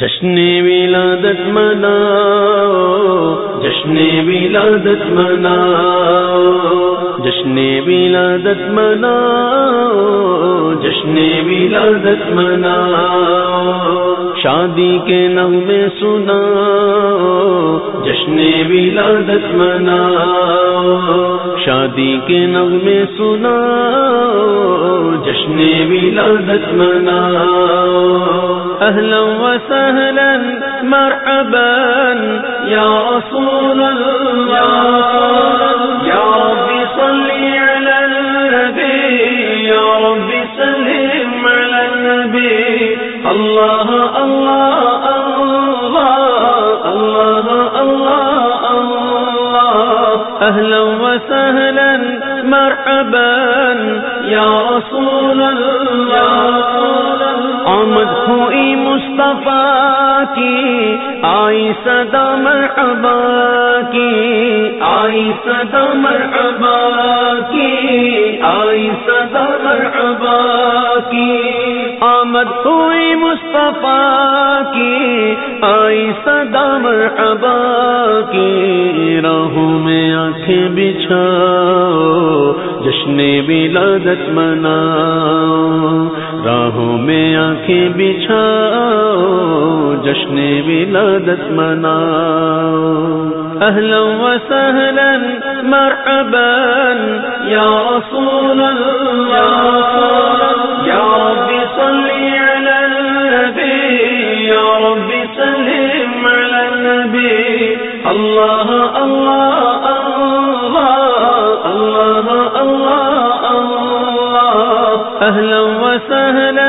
جشن ولادت منا جشن ولادت منا جشن ولادت منا جشن ولادت منا شادی کے نغمے سنا جشن ولادت منا شادی کے نغمے سنا جشن ولادت منا اهلا وسهلا، مرحبا، يا رسول الله. يا رب صل على النبي، يا رب سلم على النبي. الله الله الله الله الله الله. اهلا وسهلا، مرحبا، يا رسول الله. آمد ہوئی مصطفیٰ کی، آئی صدا مرحبا کی، آئی صدا مرحبا کی، آئی صدا مرحبا کی۔ آمد ہوئی مصطفیٰ کی، آئی صدا مرحبا کی۔ راہوں میں آنکھیں بچھا جشن ولادت منا، راہوں میں آنکھیں بچھا جشن ولادت منا۔ اہلا وسہلا مرحبا، یا رسول اللہ اللہ اہلا وسہلا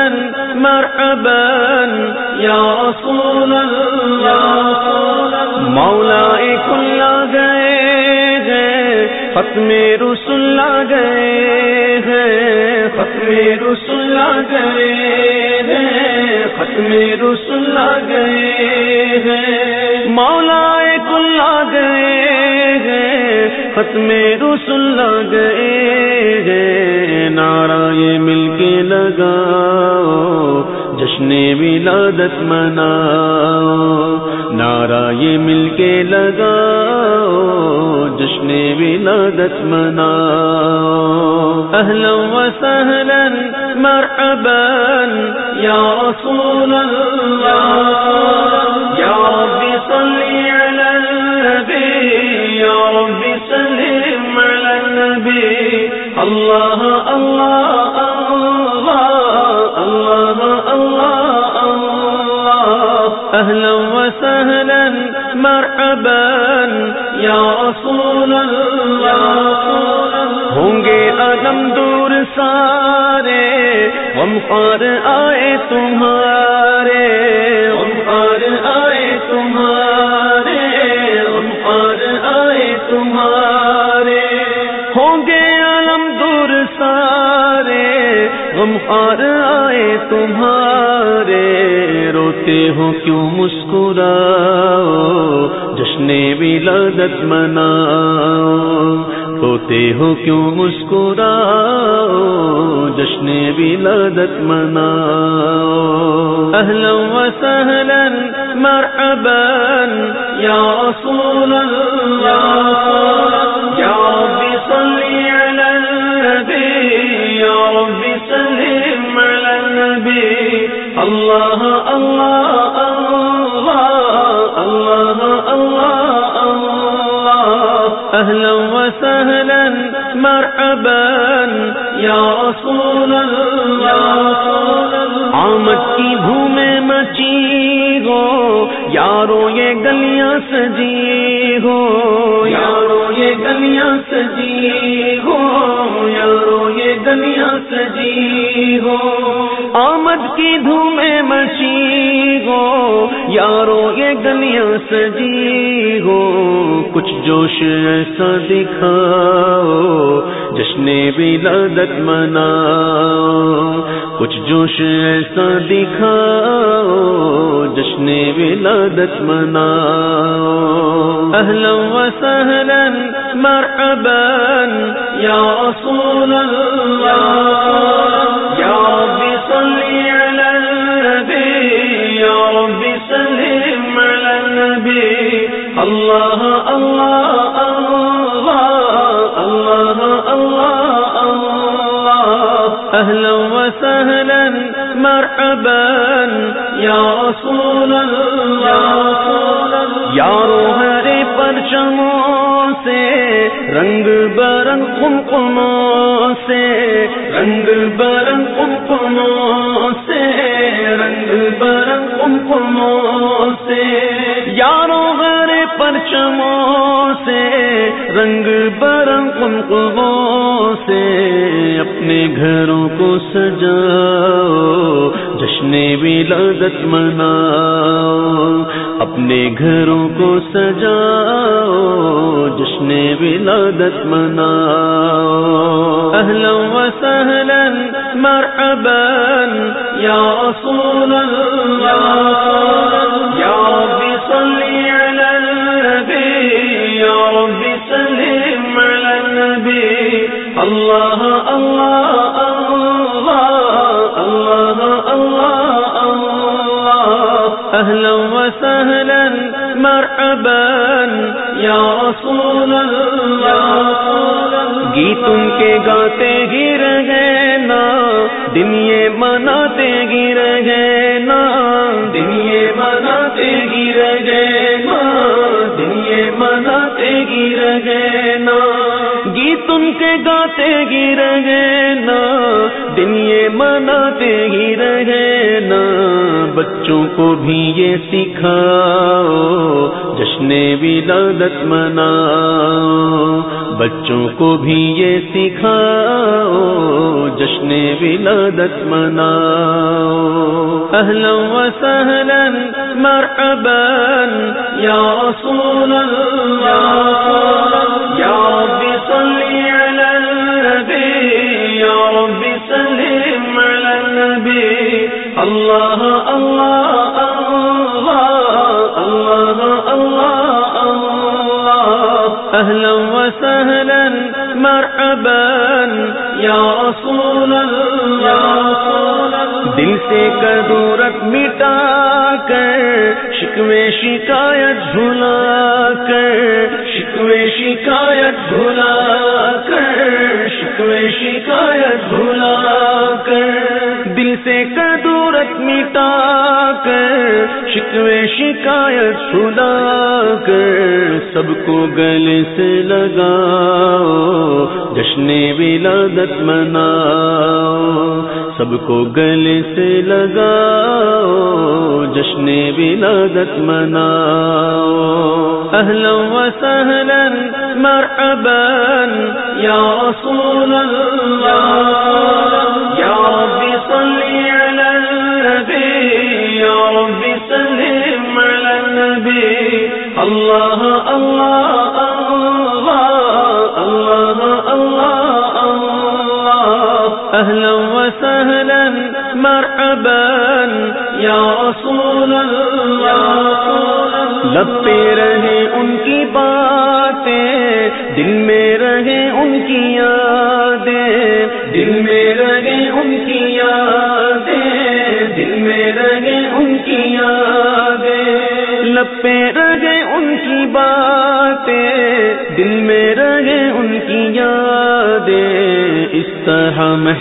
مرحبا یا رسول اللہ مولا کل گئے گئے ختم رسول لا گئے ہیں ختم رسول لا گئے ہیں ختم رسول لا گئے ہیں مولا کل گئے ہیں ختم رسول گئے ہیں، نعرہ یہ مل کے لگا جشن ولادت منا نعرہ یہ مل کے لگا جشن ولادت منا اہلا وسہلا مرحبا، یا رسول اللہ اللہ اہلا وسہلا مرحبا یا رسول اللہ ہوں گے عدم دور سارے، غم خار آئے تمہارے، غم خار آئے تمہارے، غم خار آئے تمہارے۔ ہوں گے غم خار آئے تمہارے، روتے ہو کیوں مسکراؤ؟ جشن ولادت مناؤ روتے ہو کیوں مسکراؤ؟ جشن ولادت مناؤ۔ اہلا وسہلا مرحبا، یا رسول اللہ اللہ اہلا وسہلا مرحبا یا رسول اللہ آمد کی بھومیں مچی ہو، یارو یہ گلیاں سجی ہو، یارو یہ گلیاں سجی ہو، یارو یہ گلیاں سجی ہو۔ آمد کی دھومیں مچی ہو، یارو یہ گلیاں سجی ہو، کچھ جوش ایسا دکھاؤ، جشن ولادت مناؤ، کچھ جوش ایسا دکھاؤ، جشن ولادت مناؤ۔ اہلا وسہلا مرحبا، یا رسول اللہ۔ اللہ اہلا وسهلا، مرحبا یا رسول اللہ یارو ہرے پرچموں سے، رنگ برنگ کمکموں سے، رنگ برنگ کمکموں سے، رنگ برنگ کمکموں سے یاروں ہرے پرچموں رنگ برنگ کمکموں سے اپنے گھروں کو سجاؤ، جشن ولادت مناؤ، اپنے گھروں کو سجاؤ، جشن ولادت مناؤ۔ اہلا وسهلا مرحبا، یا رسول اللہ اللہ اہلا وسهلا، مرحبا یا رسول اللہ گیت کے گاتے گر گئے نا دن یہ مناتے گر گئے نا دن یہ مناتے گر گئے نا دن یہ مناتے گر گئے نا۔ گیت ان کے گاتے گر گئے نا دن یہ مناتے گر گئے نا۔ بچوں کو بھی یہ سکھاؤ، جشن ولادت مناؤ۔ بچوں کو بھی یہ سکھاؤ، جشن ولادت مناؤ۔ اہلا وسهلا مرحبا یا رسول اللہ دل سے کدورت مٹا کر، شکوے شکایت بھلا کر، شکوے شکایت بھلا کر، شکوے شکایت بھلا کر۔ دل سے کدورت مٹا کر، شکوے شکایت بھلا کر۔ سب کو گلے سے لگاؤ، جشن ولادت مناؤ۔ سب کو گلے سے لگاؤ، جشن ولادت مناؤ۔ اہلا وسهلا مرحبا، یا رسول اللہ۔ اللہ اللہ اللہ اللہ اللہ اللہ اہلا وسهلا مرحبا یا رسول اللہ لب رہے ان کی باتیں دل میں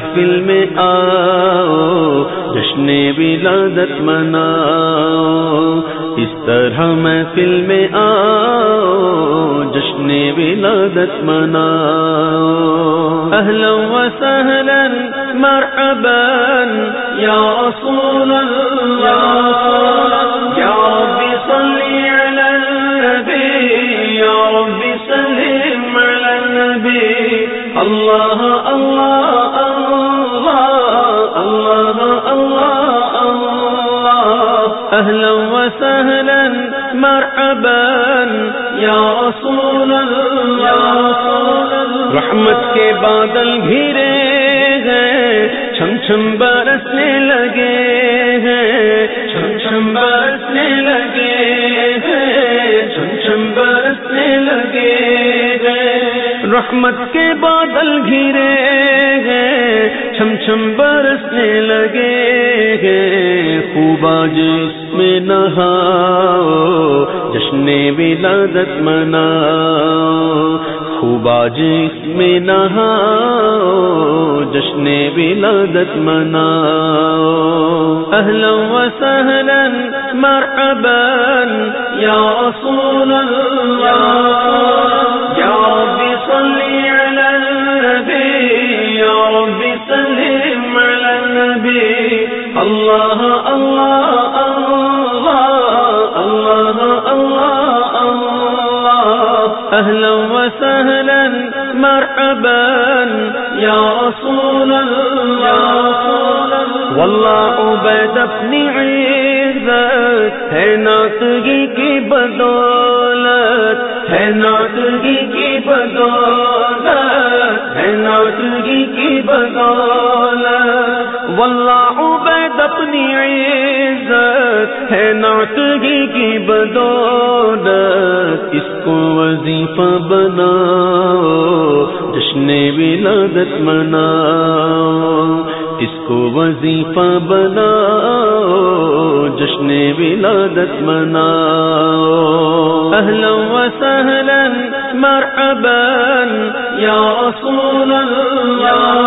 محفل میں آؤ، جشن ولادت مناؤ۔ اس طرح محفل میں آؤ، جشن ولادت مناؤ۔ اہلا وسهلا مرحبا، یا رسول اللہ۔ یا رب صلی علی النبی، یا رب سلم علی النبی۔ اللہ اللہ اللہ۔ اہلا وسهلا مرحبا یا رسول اللہ رحمت کے بادل گھرے ہیں چھم چھم برسنے لگے ہیں چھم چھم برسنے لگے ہیں چھم چھم برسنے لگے ہیں۔ رحمت کے بادل گھرے ہیں چھم چھم برسنے لگے ہیں۔ خوب آج میں نہا جشن ولادت منا خوب آج اس میں نہا جشن ولادت منا اہلا و سہلا مرحبا، یا رسول اللہ۔ یا رب اللہ اہلا و سہلا مرحبا یا رسول اللہ واللہ عبید اپنی عزت، ہے ناتگی کی بدولت، ہے ناتگی کی بدولت، ہے ناتگی کی بدولت. واللہ عبید اپنی عزت، ہے ناتگی کی بدولت. ولادت منا، اس کو وظیفہ بنا، جشن ولادت منا۔ اہلا و سہلا مرحبا، یا رسول اللہ۔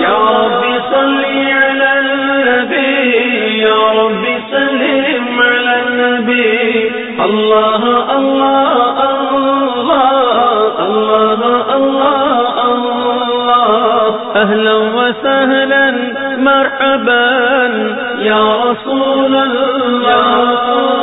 یا رب صلی علی النبی، یا رب سلم علی النبی۔ اللہ اللہ اللہ اللہ اہلا و سہلا مرحبا يا رسول الله.